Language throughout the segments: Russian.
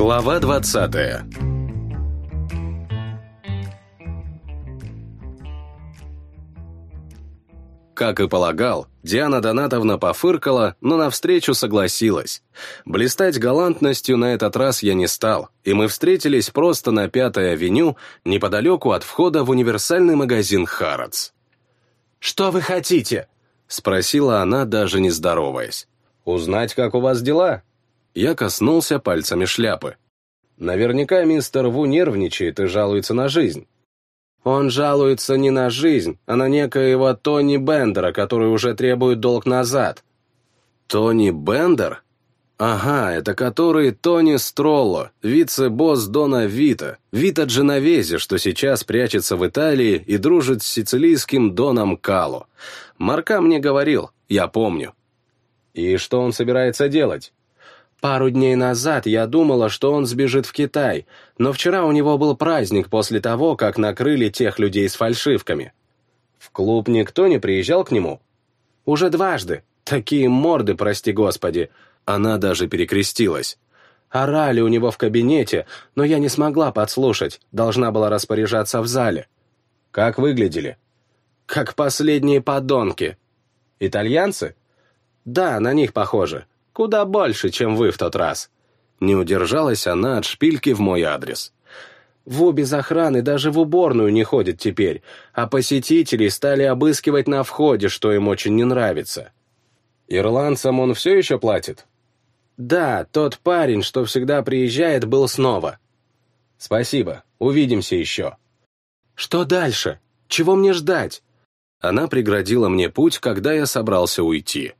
Глава 20 Как и полагал, Диана Донатовна пофыркала, но навстречу согласилась. Блистать галантностью на этот раз я не стал, и мы встретились просто на Пятой авеню, неподалеку от входа в универсальный магазин «Харатс». «Что вы хотите?» — спросила она, даже не здороваясь. «Узнать, как у вас дела?» Я коснулся пальцами шляпы. Наверняка мистер Ву нервничает и жалуется на жизнь. Он жалуется не на жизнь, а на некоего Тони Бендера, который уже требует долг назад. Тони Бендер? Ага, это который Тони Стролло, вице-босс Дона Вита, Вита Дженовези, что сейчас прячется в Италии и дружит с сицилийским Доном Кало. Марка мне говорил, я помню. И что он собирается делать? Пару дней назад я думала, что он сбежит в Китай, но вчера у него был праздник после того, как накрыли тех людей с фальшивками. В клуб никто не приезжал к нему? Уже дважды. Такие морды, прости господи. Она даже перекрестилась. Орали у него в кабинете, но я не смогла подслушать, должна была распоряжаться в зале. Как выглядели? Как последние подонки. Итальянцы? Да, на них похоже. Куда больше, чем вы в тот раз. Не удержалась она от шпильки в мой адрес. Ву без охраны даже в уборную не ходит теперь, а посетителей стали обыскивать на входе, что им очень не нравится. Ирландцам он все еще платит? Да, тот парень, что всегда приезжает, был снова. Спасибо, увидимся еще. Что дальше? Чего мне ждать? Она преградила мне путь, когда я собрался уйти.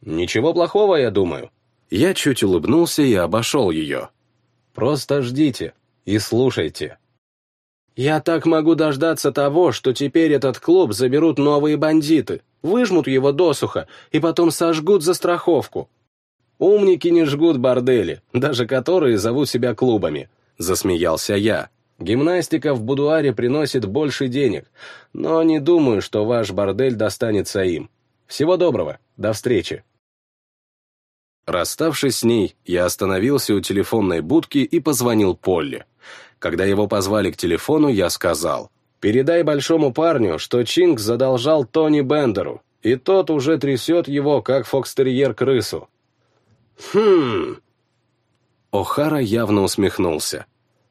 «Ничего плохого, я думаю». Я чуть улыбнулся и обошел ее. «Просто ждите и слушайте». «Я так могу дождаться того, что теперь этот клуб заберут новые бандиты, выжмут его досуха и потом сожгут за страховку. Умники не жгут бордели, даже которые зовут себя клубами», — засмеялся я. «Гимнастика в будуаре приносит больше денег, но не думаю, что ваш бордель достанется им. Всего доброго, до встречи». Расставшись с ней, я остановился у телефонной будки и позвонил Полли. Когда его позвали к телефону, я сказал, «Передай большому парню, что Чинг задолжал Тони Бендеру, и тот уже трясет его, как фокстерьер крысу». «Хм...» О'Хара явно усмехнулся.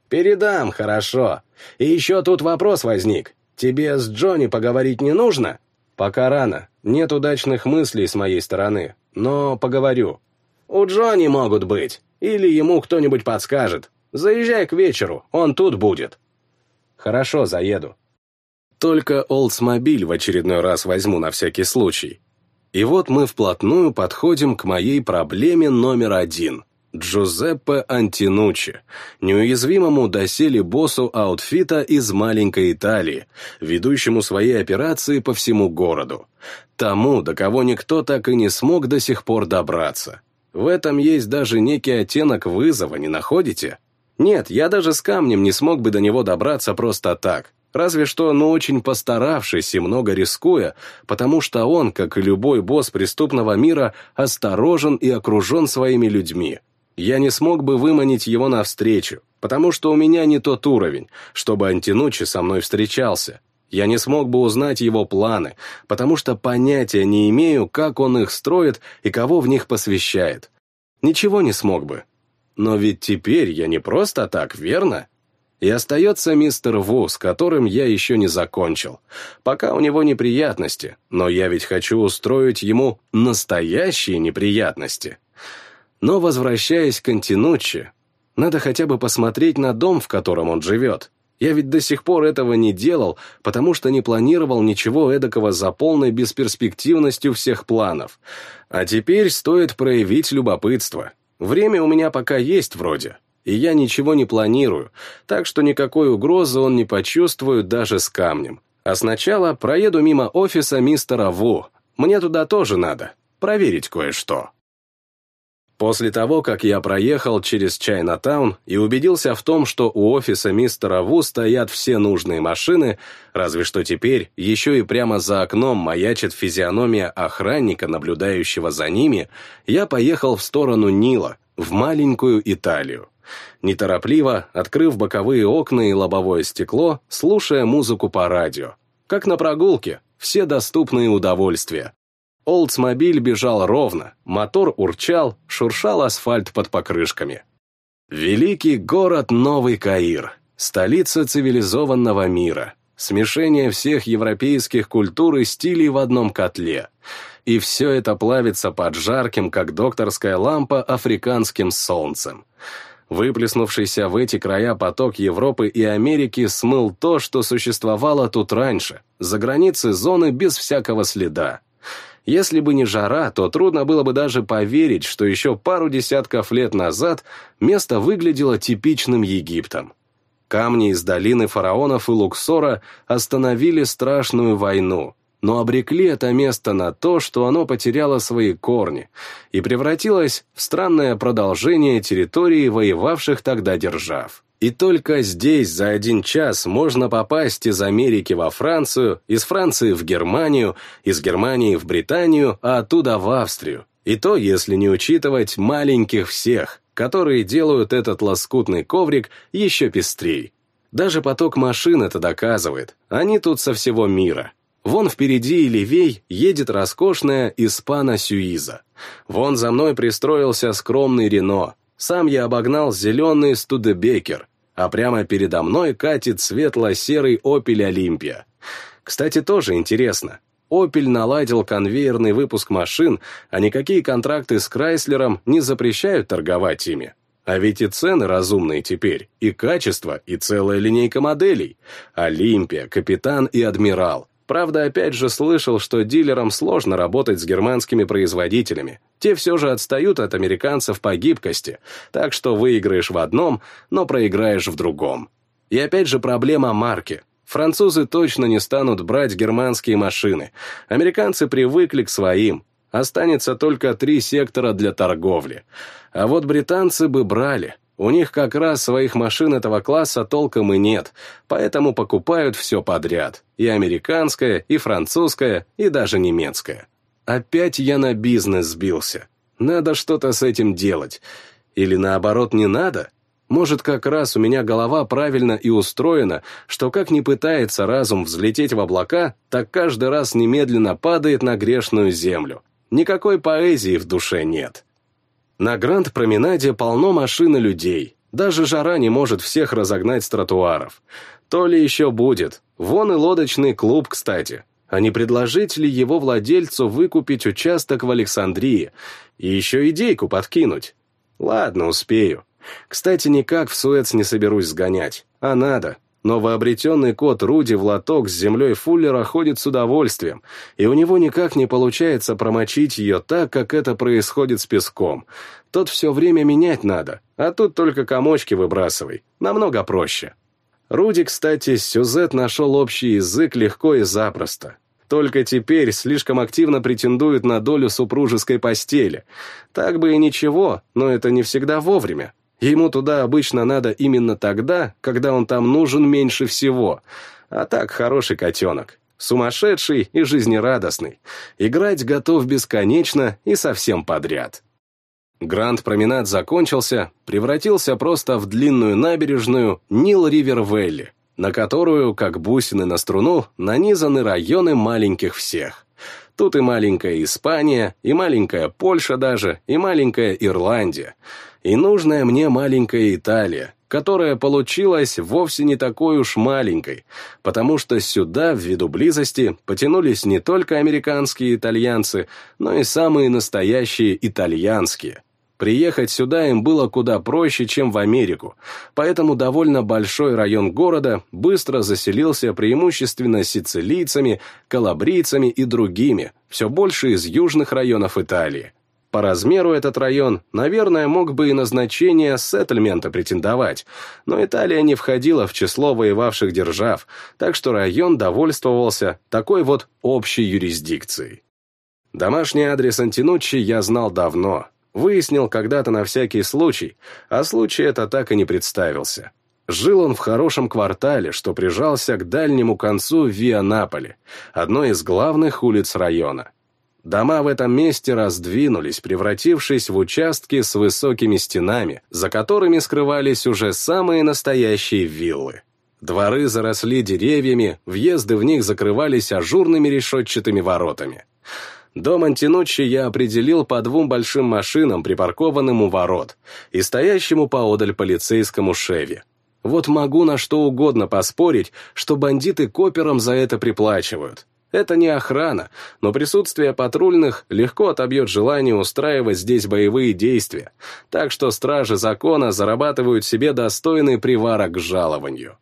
«Передам, хорошо. И еще тут вопрос возник. Тебе с Джонни поговорить не нужно?» «Пока рано. Нет удачных мыслей с моей стороны. Но поговорю. У Джонни могут быть. Или ему кто-нибудь подскажет. Заезжай к вечеру, он тут будет. Хорошо, заеду. Только Олдсмобиль в очередной раз возьму на всякий случай. И вот мы вплотную подходим к моей проблеме номер один. Джузеппе Антинучи, неуязвимому доселе боссу аутфита из маленькой Италии, ведущему свои операции по всему городу. Тому, до кого никто так и не смог до сих пор добраться. В этом есть даже некий оттенок вызова, не находите? Нет, я даже с камнем не смог бы до него добраться просто так. Разве что, ну очень постаравшись и много рискуя, потому что он, как и любой босс преступного мира, осторожен и окружен своими людьми. Я не смог бы выманить его навстречу, потому что у меня не тот уровень, чтобы Антинучи со мной встречался. Я не смог бы узнать его планы, потому что понятия не имею, как он их строит и кого в них посвящает. Ничего не смог бы. Но ведь теперь я не просто так, верно? И остается мистер Ву, с которым я еще не закончил. Пока у него неприятности, но я ведь хочу устроить ему настоящие неприятности. Но, возвращаясь к Антинуччи, надо хотя бы посмотреть на дом, в котором он живет. Я ведь до сих пор этого не делал, потому что не планировал ничего эдакого за полной бесперспективностью всех планов. А теперь стоит проявить любопытство. Время у меня пока есть вроде, и я ничего не планирую, так что никакой угрозы он не почувствует даже с камнем. А сначала проеду мимо офиса мистера Ву. Мне туда тоже надо. Проверить кое-что. После того, как я проехал через Чайнатаун и убедился в том, что у офиса мистера Ву стоят все нужные машины, разве что теперь еще и прямо за окном маячит физиономия охранника, наблюдающего за ними, я поехал в сторону Нила, в маленькую Италию. неторопливо открыв боковые окна и лобовое стекло, слушая музыку по радио. Как на прогулке, все доступные удовольствия. Олдсмобиль бежал ровно, мотор урчал, шуршал асфальт под покрышками. Великий город Новый Каир, столица цивилизованного мира, смешение всех европейских культур и стилей в одном котле. И все это плавится под жарким, как докторская лампа, африканским солнцем. Выплеснувшийся в эти края поток Европы и Америки смыл то, что существовало тут раньше, за границы зоны без всякого следа. Если бы не жара, то трудно было бы даже поверить, что еще пару десятков лет назад место выглядело типичным Египтом. Камни из долины фараонов и Луксора остановили страшную войну, но обрекли это место на то, что оно потеряло свои корни и превратилось в странное продолжение территории воевавших тогда держав. И только здесь за один час можно попасть из Америки во Францию, из Франции в Германию, из Германии в Британию, а оттуда в Австрию. И то, если не учитывать маленьких всех, которые делают этот лоскутный коврик еще пестрей. Даже поток машин это доказывает, они тут со всего мира. Вон впереди и левей едет роскошная Испана Сюиза. Вон за мной пристроился скромный Рено, сам я обогнал зеленый Студебекер, а прямо передо мной катит светло-серый Opel Олимпия. Кстати, тоже интересно. Opel наладил конвейерный выпуск машин, а никакие контракты с Крайслером не запрещают торговать ими. А ведь и цены разумные теперь, и качество, и целая линейка моделей. Олимпия, Капитан и Адмирал. Правда, опять же слышал, что дилерам сложно работать с германскими производителями. Те все же отстают от американцев по гибкости, так что выиграешь в одном, но проиграешь в другом. И опять же проблема марки. Французы точно не станут брать германские машины. Американцы привыкли к своим. Останется только три сектора для торговли. А вот британцы бы брали. У них как раз своих машин этого класса толком и нет, поэтому покупают все подряд. И американское, и французское, и даже немецкое. Опять я на бизнес сбился. Надо что-то с этим делать. Или наоборот не надо? Может, как раз у меня голова правильно и устроена, что как не пытается разум взлететь в облака, так каждый раз немедленно падает на грешную землю. Никакой поэзии в душе нет. На Гранд-променаде полно машин и людей. Даже жара не может всех разогнать с тротуаров. То ли еще будет. Вон и лодочный клуб, кстати. А не предложить ли его владельцу выкупить участок в Александрии? И еще идейку подкинуть? Ладно, успею. Кстати, никак в Суэц не соберусь сгонять. А надо. Новообретенный кот Руди в лоток с землей Фуллера ходит с удовольствием, и у него никак не получается промочить ее так, как это происходит с песком. Тот все время менять надо, а тут только комочки выбрасывай. Намного проще. Руди, кстати, с Сюзет нашел общий язык легко и запросто. Только теперь слишком активно претендует на долю супружеской постели. Так бы и ничего, но это не всегда вовремя. Ему туда обычно надо именно тогда, когда он там нужен меньше всего. А так хороший котенок. Сумасшедший и жизнерадостный. Играть готов бесконечно и совсем подряд. Гранд-променад закончился, превратился просто в длинную набережную Нил-Ривер-Вэлли, на которую, как бусины на струну, нанизаны районы маленьких всех. Тут и маленькая Испания, и маленькая Польша даже, и маленькая Ирландия и нужная мне маленькая Италия, которая получилась вовсе не такой уж маленькой, потому что сюда, ввиду близости, потянулись не только американские итальянцы, но и самые настоящие итальянские. Приехать сюда им было куда проще, чем в Америку, поэтому довольно большой район города быстро заселился преимущественно сицилийцами, калабрийцами и другими, все больше из южных районов Италии. По размеру этот район, наверное, мог бы и на значение сеттельмента претендовать, но Италия не входила в число воевавших держав, так что район довольствовался такой вот общей юрисдикцией. Домашний адрес Антинуччи я знал давно, выяснил когда-то на всякий случай, а случай это так и не представился. Жил он в хорошем квартале, что прижался к дальнему концу Виа-Наполи, одной из главных улиц района. Дома в этом месте раздвинулись, превратившись в участки с высокими стенами, за которыми скрывались уже самые настоящие виллы. Дворы заросли деревьями, въезды в них закрывались ажурными решетчатыми воротами. Дом Антинуччи я определил по двум большим машинам, припаркованным у ворот, и стоящему поодаль полицейскому Шеви. Вот могу на что угодно поспорить, что бандиты копером за это приплачивают. Это не охрана, но присутствие патрульных легко отобьет желание устраивать здесь боевые действия, так что стражи закона зарабатывают себе достойный приварок к жалованию.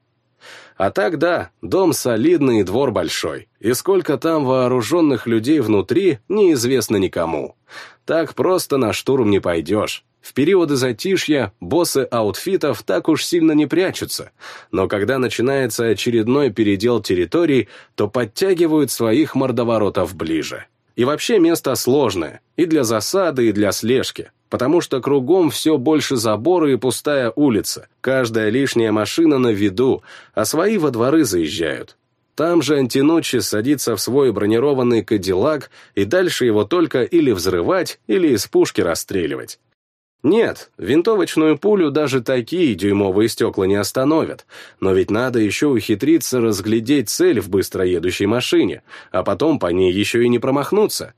А так да, дом солидный и двор большой, и сколько там вооруженных людей внутри, неизвестно никому. Так просто на штурм не пойдешь. В периоды затишья боссы аутфитов так уж сильно не прячутся, но когда начинается очередной передел территорий, то подтягивают своих мордоворотов ближе. И вообще место сложное, и для засады, и для слежки, потому что кругом все больше заборы и пустая улица, каждая лишняя машина на виду, а свои во дворы заезжают. Там же Антиночи садится в свой бронированный кадиллак, и дальше его только или взрывать, или из пушки расстреливать. Нет, винтовочную пулю даже такие дюймовые стекла не остановят, но ведь надо еще ухитриться разглядеть цель в быстро едущей машине, а потом по ней еще и не промахнуться.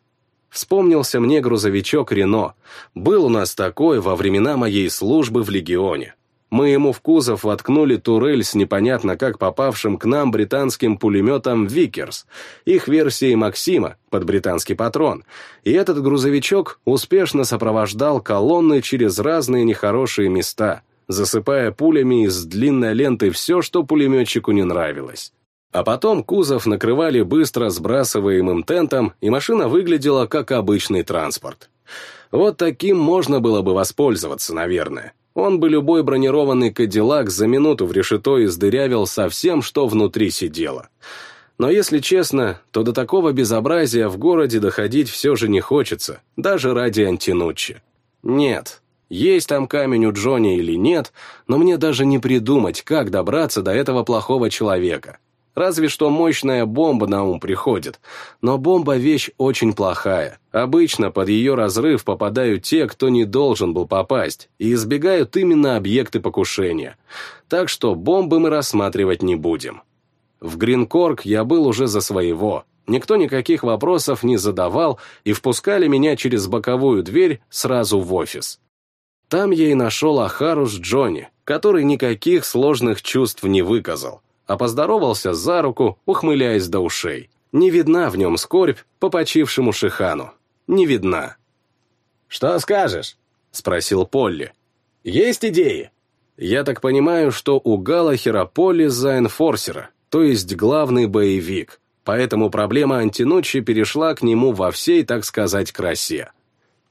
Вспомнился мне грузовичок «Рено». Был у нас такой во времена моей службы в Легионе. Мы ему в кузов воткнули турель с непонятно как попавшим к нам британским пулеметом «Викерс», их версией «Максима» под британский патрон, и этот грузовичок успешно сопровождал колонны через разные нехорошие места, засыпая пулями из длинной ленты все, что пулеметчику не нравилось. А потом кузов накрывали быстро сбрасываемым тентом, и машина выглядела как обычный транспорт. Вот таким можно было бы воспользоваться, наверное. Он бы любой бронированный кадиллак за минуту в решето издырявил со всем, что внутри сидело. Но если честно, то до такого безобразия в городе доходить все же не хочется, даже ради Антинуччи. Нет, есть там камень у Джонни или нет, но мне даже не придумать, как добраться до этого плохого человека. Разве что мощная бомба на ум приходит. Но бомба — вещь очень плохая. Обычно под ее разрыв попадают те, кто не должен был попасть, и избегают именно объекты покушения. Так что бомбы мы рассматривать не будем. В Гринкорг я был уже за своего. Никто никаких вопросов не задавал и впускали меня через боковую дверь сразу в офис. Там я и нашел Ахару с Джонни, который никаких сложных чувств не выказал а поздоровался за руку, ухмыляясь до ушей. Не видна в нем скорбь по почившему Шихану. Не видна. «Что скажешь?» — спросил Полли. «Есть идеи?» Я так понимаю, что у Галахера Полли за энфорсера, то есть главный боевик, поэтому проблема антиночи перешла к нему во всей, так сказать, красе.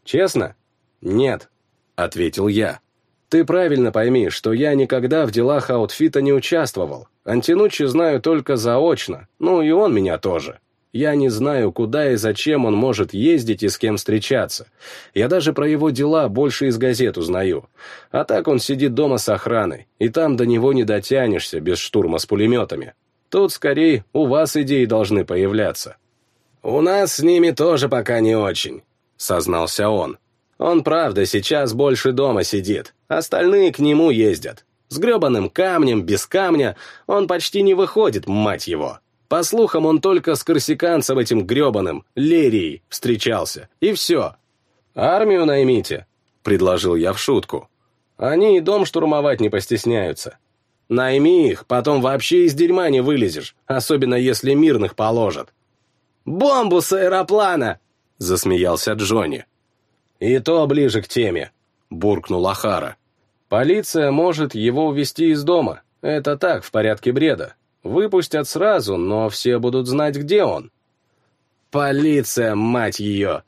«Честно?» «Нет», — ответил я. «Ты правильно пойми, что я никогда в делах аутфита не участвовал, Антинучи знаю только заочно, ну и он меня тоже. Я не знаю, куда и зачем он может ездить и с кем встречаться. Я даже про его дела больше из газет узнаю. А так он сидит дома с охраной, и там до него не дотянешься без штурма с пулеметами. Тут, скорее, у вас идеи должны появляться. «У нас с ними тоже пока не очень», — сознался он. «Он, правда, сейчас больше дома сидит. Остальные к нему ездят. С гребаным камнем, без камня, он почти не выходит, мать его. По слухам, он только с корсиканцем этим гребаным, Лерией, встречался. И все. «Армию наймите», — предложил я в шутку. «Они и дом штурмовать не постесняются. Найми их, потом вообще из дерьма не вылезешь, особенно если мирных положат». «Бомбу с аэроплана!» — засмеялся Джонни. «И то ближе к теме», — буркнул Ахара. Полиция может его увезти из дома. Это так, в порядке бреда. Выпустят сразу, но все будут знать, где он. Полиция, мать ее!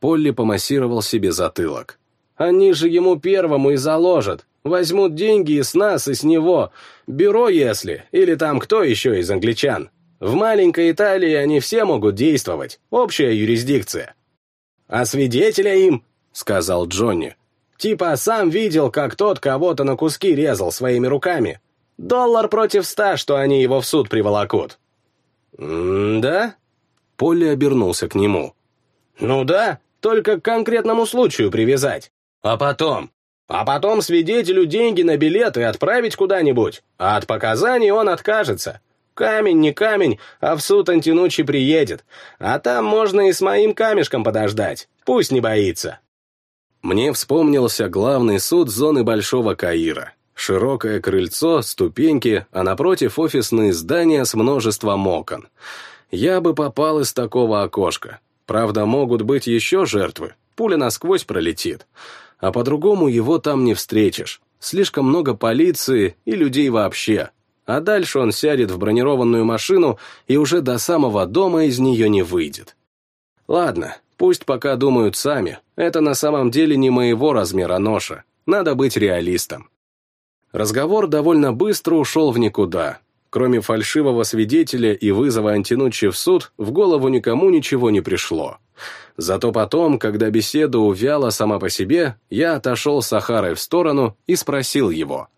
Полли помассировал себе затылок. Они же ему первому и заложат. Возьмут деньги и с нас, и с него. Бюро, если, или там кто еще из англичан. В маленькой Италии они все могут действовать. Общая юрисдикция. «А свидетеля им?» — сказал Джонни. Типа сам видел, как тот кого-то на куски резал своими руками. Доллар против ста, что они его в суд приволокут. «Да?» Полли обернулся к нему. Ну да, только к конкретному случаю привязать. А потом? А потом свидетелю деньги на билеты отправить куда-нибудь, а от показаний он откажется. Камень не камень, а в суд Антинучи приедет. А там можно и с моим камешком подождать. Пусть не боится. Мне вспомнился главный суд зоны Большого Каира. Широкое крыльцо, ступеньки, а напротив офисные здания с множеством окон. Я бы попал из такого окошка. Правда, могут быть еще жертвы. Пуля насквозь пролетит. А по-другому его там не встретишь. Слишком много полиции и людей вообще а дальше он сядет в бронированную машину и уже до самого дома из нее не выйдет. Ладно, пусть пока думают сами, это на самом деле не моего размера ноша, надо быть реалистом. Разговор довольно быстро ушел в никуда. Кроме фальшивого свидетеля и вызова Антинучи в суд, в голову никому ничего не пришло. Зато потом, когда беседа увяла сама по себе, я отошел с Сахарой в сторону и спросил его —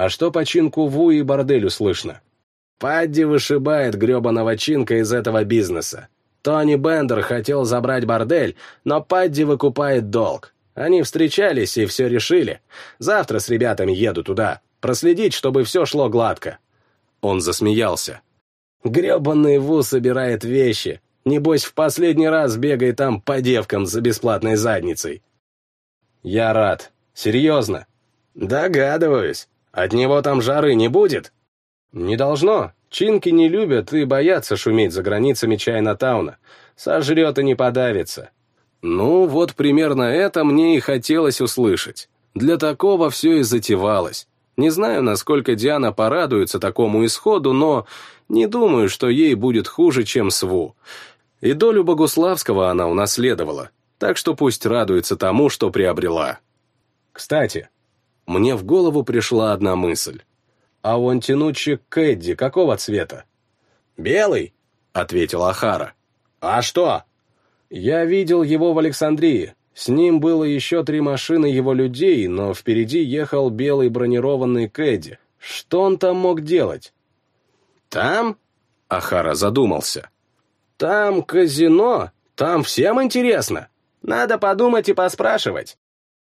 а что по чинку Ву и борделю слышно? Падди вышибает гребаного чинка из этого бизнеса. Тони Бендер хотел забрать бордель, но Падди выкупает долг. Они встречались и все решили. Завтра с ребятами еду туда. Проследить, чтобы все шло гладко. Он засмеялся. Гребаный Ву собирает вещи. Небось, в последний раз бегай там по девкам за бесплатной задницей. Я рад. Серьезно. Догадываюсь. От него там жары не будет? Не должно. Чинки не любят и боятся шуметь за границами Чайна-тауна. Сожрет и не подавится. Ну, вот примерно это мне и хотелось услышать. Для такого все и затевалось. Не знаю, насколько Диана порадуется такому исходу, но не думаю, что ей будет хуже, чем Сву. И долю Богуславского она унаследовала, так что пусть радуется тому, что приобрела. Кстати, мне в голову пришла одна мысль. «А у Антинучи Кэдди какого цвета?» «Белый», — ответил Ахара. «А что?» «Я видел его в Александрии. С ним было еще три машины его людей, но впереди ехал белый бронированный Кэдди. Что он там мог делать?» «Там?» — Ахара задумался. «Там казино. Там всем интересно. Надо подумать и поспрашивать.